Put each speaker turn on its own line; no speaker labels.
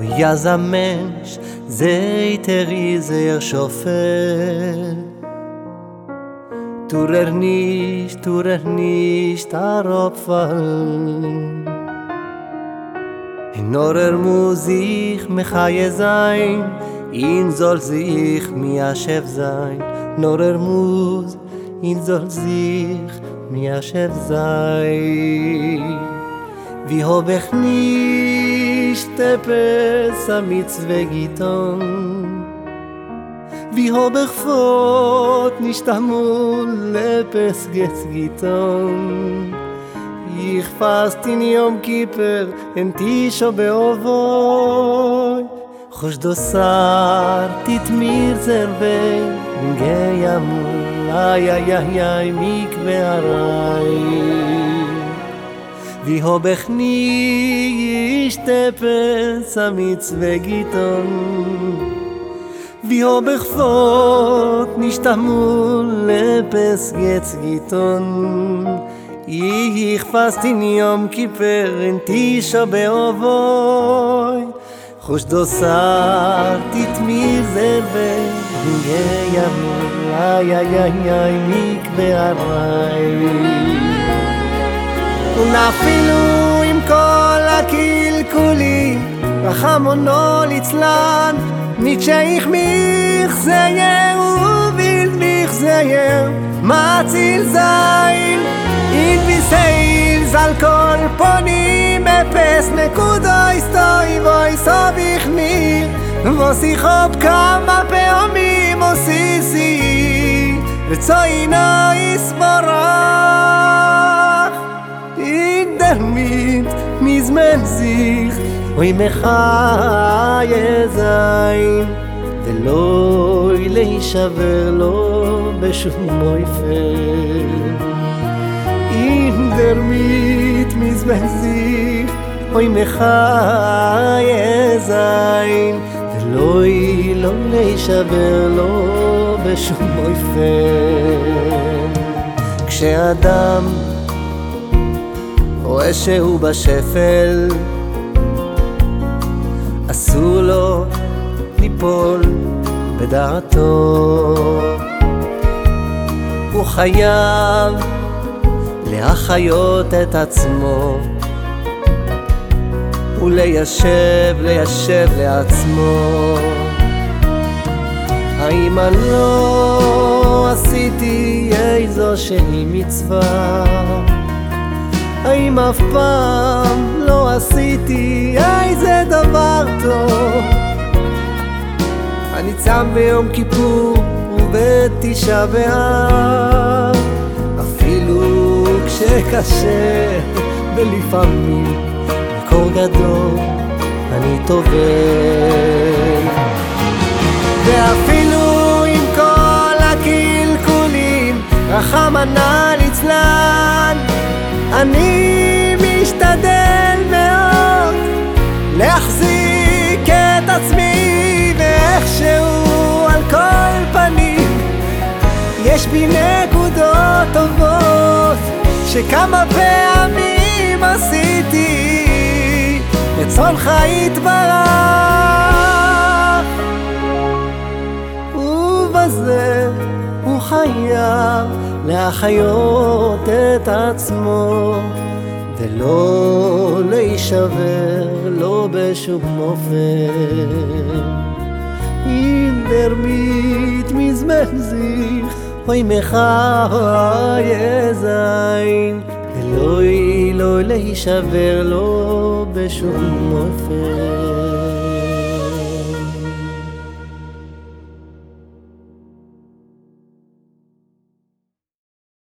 Yaz a mensh, zey teri zey er shofet Tur er nish, tur nish, tar opfall In or er mu zich zayn In zol zich mi ashef zayn In or er in zol zich mi ashef zayn Vi hob ech nish שטפס המצווה גיטון Wie hob ich לפס nicht גיטון lepes gets giton. Ich fast in Yom Kippur, en Tisho beovoy Chosh dosar, איי mir איי gei amul Ay, ay, vi hob ich nie steppen samit zwegiton vi hob ich fort nicht amol lepes jetzt giton ich fast in yom kiper in tisha beovoy khush do sat zerbe ye yam ay ay ay mik be aray Und אפילו עם כל הקלקולים, רחמונו ליצלן, mich sehe und will mich sehen, מציל זין, אין ביסייל זל כל פונים, אפס נקודו היסטוי בוי סוביך מיר, וסיכוב כמה פעמים עושיסי, וצוינו יסבורך. Mit le shaver lo beshum moifer in der mit mis men sich oi me khaye zayn de loy lo le shaver lo beshum moifer כשאדם רואה שהוא בשפל. אסור לו ליפול בדעתו. הוא חייב להחיות את עצמו וליישב, ליישב לעצמו. האם אני לא עשיתי איזו שהיא מצווה האם אף פעם לא עשיתי? איזה דבר טוב? אני צם ביום כיפור ובתשעה באב. אפילו כשקשה ולפעמים בקור גדול אני טובל. ואפילו עם כל הקלקולים רחמנא ליצלן אני משתדל מאוד להחזיק את עצמי ואיכשהו על כל פנים. יש בי נקודות טובות שכמה פעמים עשיתי רצונך יתברך. ובזה חייב להחיות את עצמו ולא להישבר, לא בשום אופן. אם דרמית מזמן זיך, אוי מחי זין, ולא לא להישבר, לא בשום אופן.